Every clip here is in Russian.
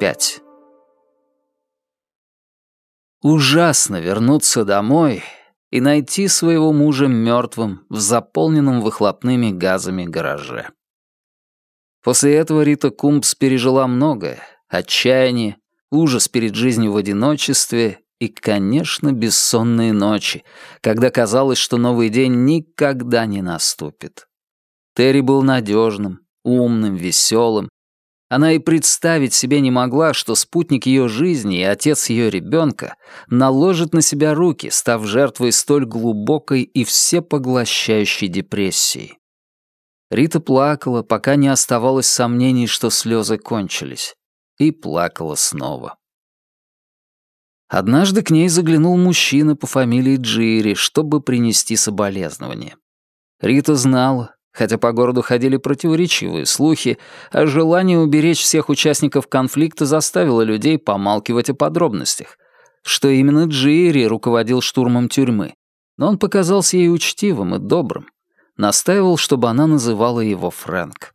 25. Ужасно вернуться домой и найти своего мужа мертвым в заполненном выхлопными газами гараже. После этого Рита Кумпс пережила многое — отчаяние, ужас перед жизнью в одиночестве и, конечно, бессонные ночи, когда казалось, что новый день никогда не наступит. Терри был надежным, умным, веселым. Она и представить себе не могла, что спутник ее жизни и отец ее ребенка наложит на себя руки, став жертвой столь глубокой и всепоглощающей депрессии. Рита плакала, пока не оставалось сомнений, что слезы кончились, и плакала снова. Однажды к ней заглянул мужчина по фамилии Джири, чтобы принести соболезнования. Рита знала, хотя по городу ходили противоречивые слухи, а желание уберечь всех участников конфликта заставило людей помалкивать о подробностях, что именно Джири руководил штурмом тюрьмы, но он показался ей учтивым и добрым, настаивал, чтобы она называла его Фрэнк.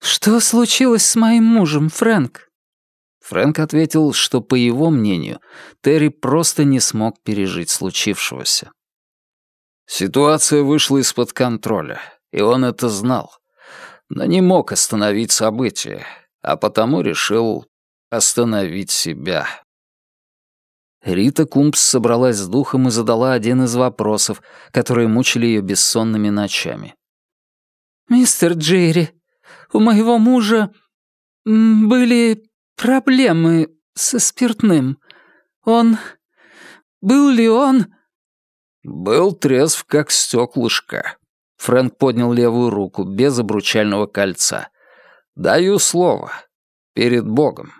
«Что случилось с моим мужем, Фрэнк?» Фрэнк ответил, что, по его мнению, Терри просто не смог пережить случившегося. Ситуация вышла из-под контроля, и он это знал, но не мог остановить события, а потому решил остановить себя. Рита Кумпс собралась с духом и задала один из вопросов, которые мучили ее бессонными ночами. «Мистер Джерри, у моего мужа были проблемы со спиртным. Он... Был ли он...» «Был трезв, как стеклышко». Фрэнк поднял левую руку, без обручального кольца. «Даю слово. Перед Богом».